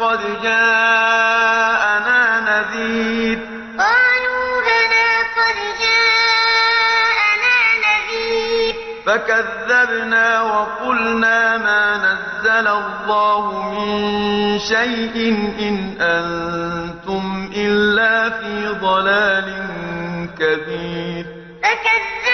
قد جاءنا نذير قالوا بلى قد جاءنا نذير فكذبنا وقلنا ما نزل الله من شيء إن أنتم إلا في ضلال كبير فكذبنا